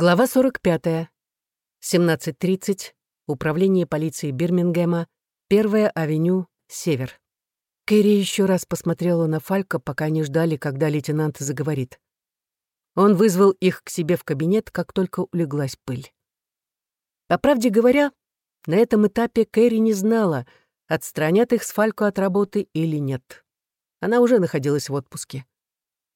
Глава 45. 17.30. Управление полиции Бирмингема. Первая авеню, Север. Кэрри еще раз посмотрела на Фалька, пока они ждали, когда лейтенант заговорит. Он вызвал их к себе в кабинет, как только улеглась пыль. По правде говоря, на этом этапе Кэрри не знала, отстранят их с Фалько от работы или нет. Она уже находилась в отпуске.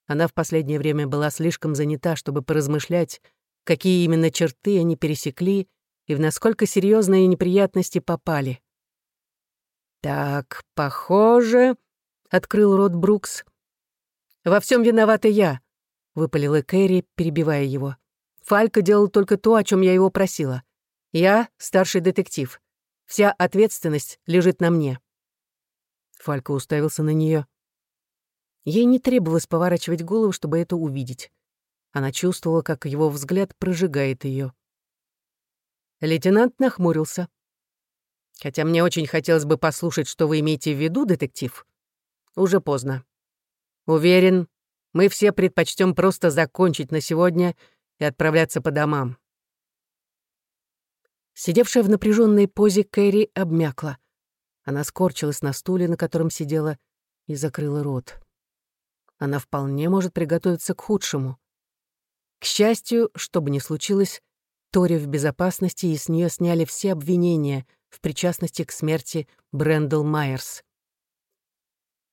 Она в последнее время была слишком занята, чтобы поразмышлять, какие именно черты они пересекли и в насколько серьезные неприятности попали. «Так, похоже...» — открыл рот Брукс. «Во всем виновата я», — выпалила Кэрри, перебивая его. «Фалька делал только то, о чем я его просила. Я старший детектив. Вся ответственность лежит на мне». Фалька уставился на нее. Ей не требовалось поворачивать голову, чтобы это увидеть. Она чувствовала, как его взгляд прожигает ее. Лейтенант нахмурился. «Хотя мне очень хотелось бы послушать, что вы имеете в виду, детектив. Уже поздно. Уверен, мы все предпочтем просто закончить на сегодня и отправляться по домам». Сидевшая в напряженной позе Кэрри обмякла. Она скорчилась на стуле, на котором сидела, и закрыла рот. Она вполне может приготовиться к худшему. К счастью, что бы ни случилось, Тори в безопасности, и с нее сняли все обвинения в причастности к смерти Брэндл Майерс.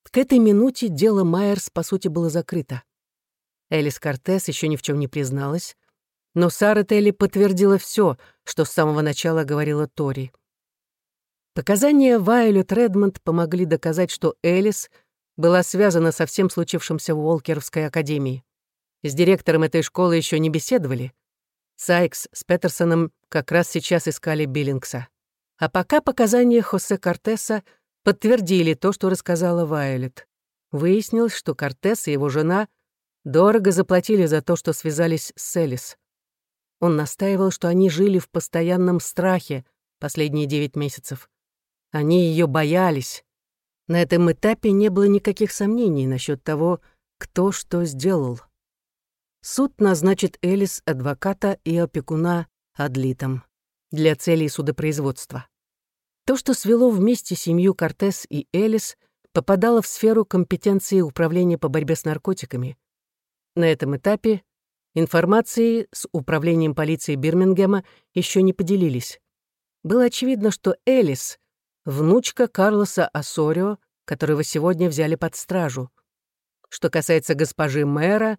К этой минуте дело Майерс, по сути, было закрыто. Элис Кортес еще ни в чем не призналась, но Сара Телли подтвердила все, что с самого начала говорила Тори. Показания Вайолет Редмонд помогли доказать, что Элис была связана со всем случившимся в Уолкеровской академии. С директором этой школы еще не беседовали. Сайкс с Петерсоном как раз сейчас искали Биллингса. А пока показания Хосе Кортеса подтвердили то, что рассказала Вайолет. Выяснилось, что Кортес и его жена дорого заплатили за то, что связались с Элис. Он настаивал, что они жили в постоянном страхе последние девять месяцев. Они ее боялись. На этом этапе не было никаких сомнений насчет того, кто что сделал. Суд назначит Элис адвоката и опекуна адлитом для целей судопроизводства. То, что свело вместе семью Кортес и Элис, попадало в сферу компетенции Управления по борьбе с наркотиками. На этом этапе информацией с Управлением полиции Бирмингема еще не поделились. Было очевидно, что Элис — внучка Карлоса Асорио, которого сегодня взяли под стражу. Что касается госпожи мэра,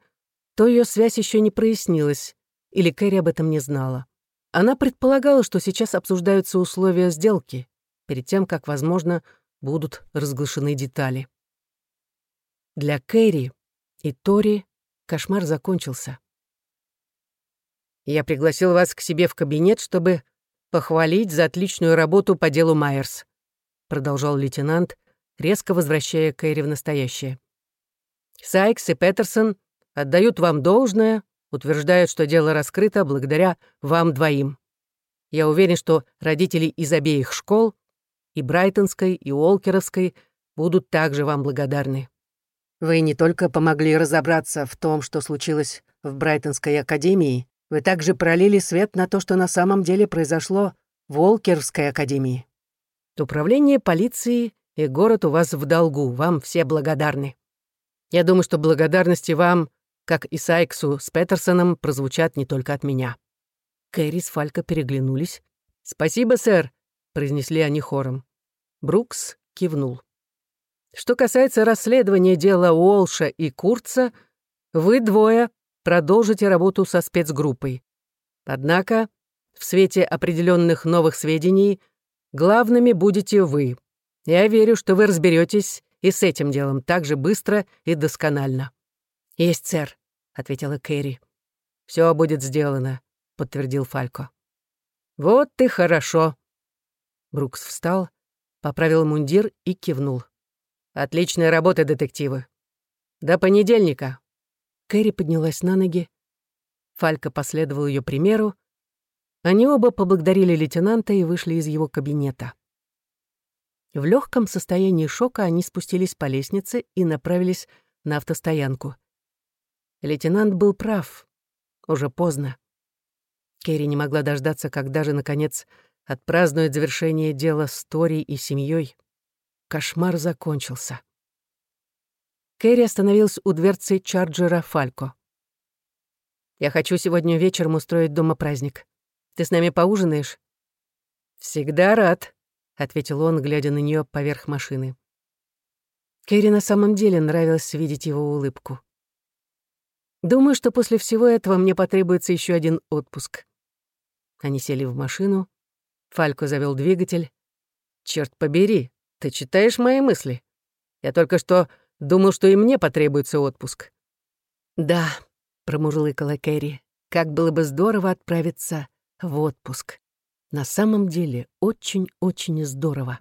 то ее связь еще не прояснилась, или Кэрри об этом не знала. Она предполагала, что сейчас обсуждаются условия сделки, перед тем, как, возможно, будут разглашены детали. Для Кэрри и Тори кошмар закончился. «Я пригласил вас к себе в кабинет, чтобы похвалить за отличную работу по делу Майерс», продолжал лейтенант, резко возвращая Кэрри в настоящее. «Сайкс и Петерсон отдают вам должное, утверждают, что дело раскрыто благодаря вам двоим. Я уверен, что родители из обеих школ, и Брайтонской, и Уолкеровской, будут также вам благодарны. Вы не только помогли разобраться в том, что случилось в Брайтонской академии, вы также пролили свет на то, что на самом деле произошло в Уолкеровской академии. Управление полиции и город у вас в долгу, вам все благодарны. Я думаю, что благодарности вам как и Сайксу с Петерсоном, прозвучат не только от меня. Кэрри с Фалько переглянулись. «Спасибо, сэр», — произнесли они хором. Брукс кивнул. «Что касается расследования дела Уолша и Курца, вы двое продолжите работу со спецгруппой. Однако, в свете определенных новых сведений, главными будете вы. Я верю, что вы разберетесь и с этим делом так же быстро и досконально». «Есть, сэр», — ответила Кэрри. Все будет сделано», — подтвердил Фалько. «Вот ты хорошо». Брукс встал, поправил мундир и кивнул. «Отличная работа, детективы. До понедельника». Кэрри поднялась на ноги. Фалько последовал ее примеру. Они оба поблагодарили лейтенанта и вышли из его кабинета. В легком состоянии шока они спустились по лестнице и направились на автостоянку. Лейтенант был прав. Уже поздно. Керри не могла дождаться, когда же, наконец, отпразднует завершение дела с Тори и семьей. Кошмар закончился. Кэрри остановилась у дверцы чарджера Фалько. «Я хочу сегодня вечером устроить дома праздник. Ты с нами поужинаешь?» «Всегда рад», — ответил он, глядя на нее поверх машины. Кэрри на самом деле нравилось видеть его улыбку. «Думаю, что после всего этого мне потребуется еще один отпуск». Они сели в машину. Фалько завел двигатель. Черт побери, ты читаешь мои мысли? Я только что думал, что и мне потребуется отпуск». «Да», — промурлыкала Кэрри, «как было бы здорово отправиться в отпуск. На самом деле очень-очень здорово».